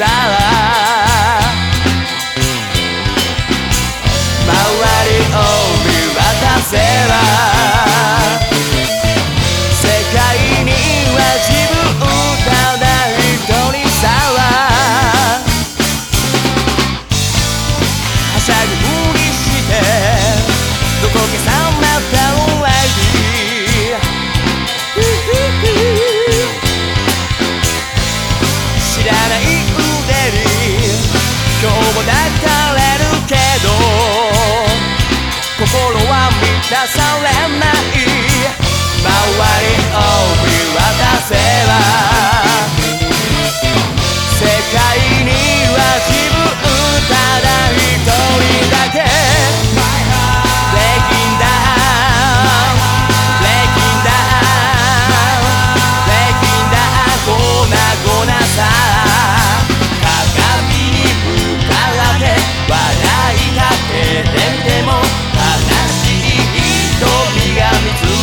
さ周りを見渡せば世界には自分ただ一人さはしゃぐふりしてどこかは満たされない。周りを見渡せば